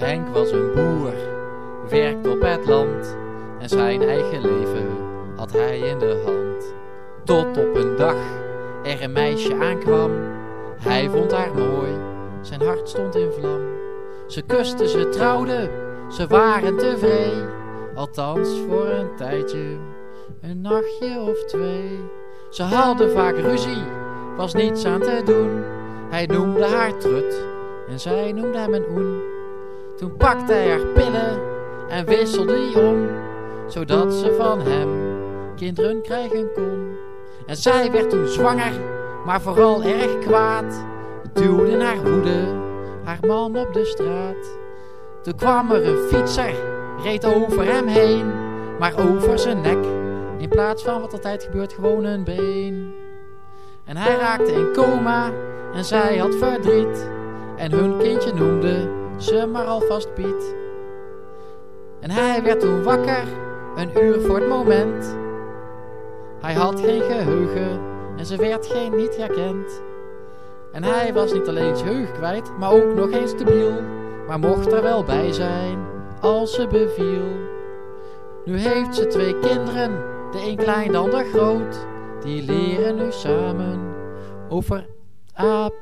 Henk was een boer, werkte op het land en zijn eigen leven had hij in de hand. Tot op een dag er een meisje aankwam, hij vond haar mooi, zijn hart stond in vlam. Ze kusten, ze trouwden, ze waren tevreden, althans voor een tijdje, een nachtje of twee. Ze hadden vaak ruzie, was niets aan te doen, hij noemde haar trut en zij noemde hem een oen. Toen pakte hij haar pillen en wisselde die om, zodat ze van hem kinderen krijgen kon. En zij werd toen zwanger, maar vooral erg kwaad. Duwde in haar woede haar man op de straat. Toen kwam er een fietser, reed over hem heen, maar over zijn nek. In plaats van wat altijd gebeurt, gewoon een been. En hij raakte in coma en zij had verdriet. En hun kindje noemde ze maar alvast Piet. En hij werd toen wakker, een uur voor het moment. Hij had geen geheugen en ze werd geen niet herkend. En hij was niet alleen geheugen kwijt, maar ook nog eens stabiel. Maar mocht er wel bij zijn, als ze beviel. Nu heeft ze twee kinderen, de een klein, de ander groot. Die leren nu samen over aap,